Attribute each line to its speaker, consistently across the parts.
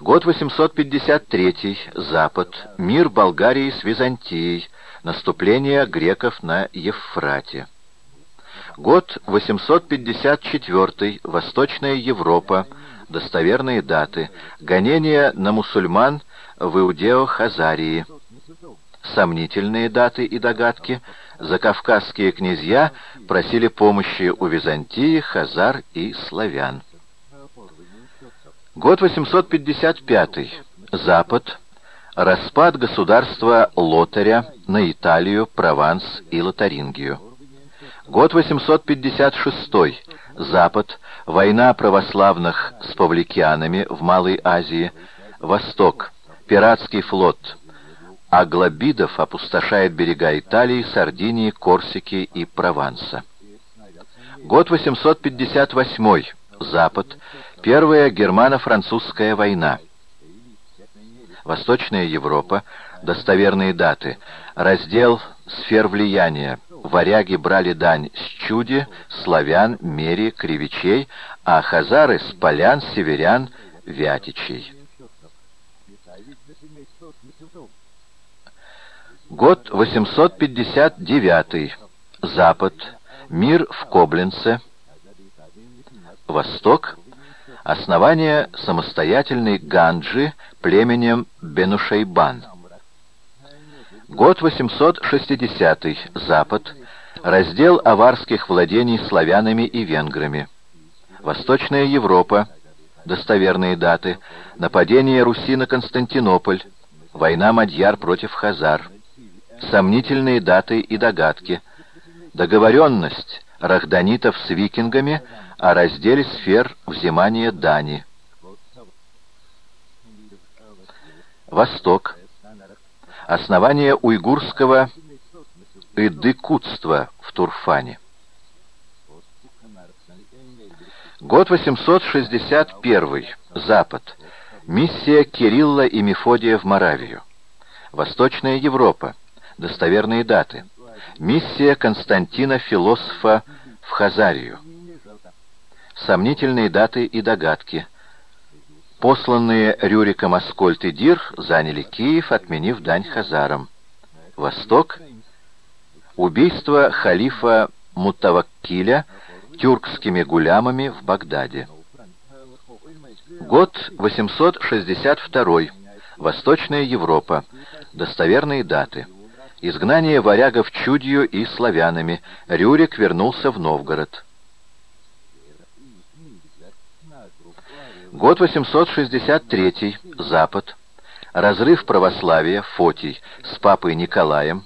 Speaker 1: Год 853. Запад. Мир Болгарии с Византией. Наступление греков на Евфрате. Год 854. Восточная Европа. Достоверные даты. Гонения на мусульман в Иудео-Хазарии. Сомнительные даты и догадки. Закавказские князья просили помощи у Византии, Хазар и славян. Год 855. Запад. Распад государства Лотаря на Италию, Прованс и Лотарингию. Год 856. Запад. Война православных с павликианами в Малой Азии. Восток. Пиратский флот. Аглобидов опустошает берега Италии, Сардинии, Корсики и Прованса. Год 858. Запад. Первая германо-французская война. Восточная Европа. Достоверные даты. Раздел сфер влияния. Варяги брали дань с чуди, славян, мери, кривичей, а хазары с полян, северян, вятичей. Год 859. Запад. Мир в Коблинце. Восток. Основание самостоятельной Ганджи племенем Бенушейбан. Год 860. Запад. Раздел аварских владений славянами и венграми. Восточная Европа. Достоверные даты. Нападение Руси на Константинополь. Война Мадьяр против Хазар. Сомнительные даты и догадки. Договоренность рахданитов с викингами о разделе сфер взимания дани. Восток. Основание уйгурского идыкутства в Турфане. Год 861. Запад. Миссия Кирилла и Мефодия в Моравию. Восточная Европа. Достоверные даты. Миссия Константина Философа в Хазарию. Сомнительные даты и догадки. Посланные Рюриком Аскольд и Дир заняли Киев, отменив дань хазарам. Восток. Убийство халифа Мутаваккиля тюркскими гулямами в Багдаде. Год 862. Восточная Европа. Достоверные даты. Изгнание варягов Чудью и славянами. Рюрик вернулся в Новгород. Год 863. Запад. Разрыв православия, Фотий, с папой Николаем.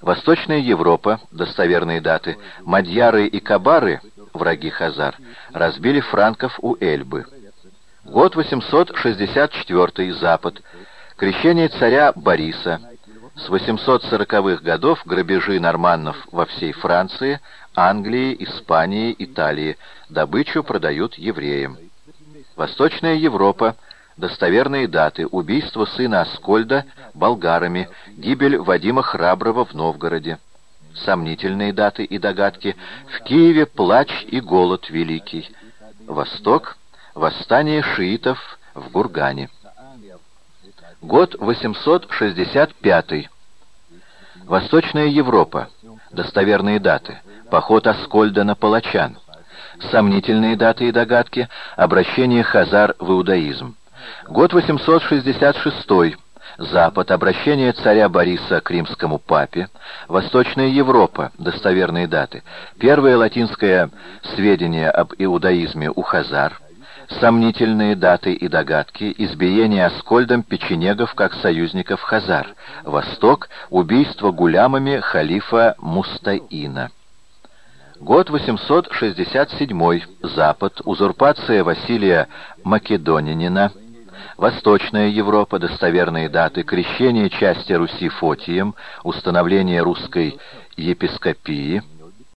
Speaker 1: Восточная Европа, достоверные даты, Мадьяры и Кабары, враги Хазар, разбили франков у Эльбы. Год 864. Запад. Крещение царя Бориса. С 840-х годов грабежи норманнов во всей Франции, Англии, Испании, Италии. Добычу продают евреям. Восточная Европа. Достоверные даты. Убийство сына Аскольда болгарами. Гибель Вадима Храброго в Новгороде. Сомнительные даты и догадки. В Киеве плач и голод великий. Восток. Восстание шиитов в Гургане. Год 865. Восточная Европа. Достоверные даты. Поход Аскольда на Палачан. Сомнительные даты и догадки. Обращение Хазар в иудаизм. Год 866. Запад. Обращение царя Бориса к римскому папе. Восточная Европа. Достоверные даты. Первое латинское сведение об иудаизме у Хазар. Сомнительные даты и догадки. Избиение Аскольдом печенегов как союзников Хазар. Восток. Убийство гулямами халифа Мустаина. Год 867. Запад. Узурпация Василия Македонянина. Восточная Европа, достоверные даты, крещение части Руси Фотием, установление русской епископии,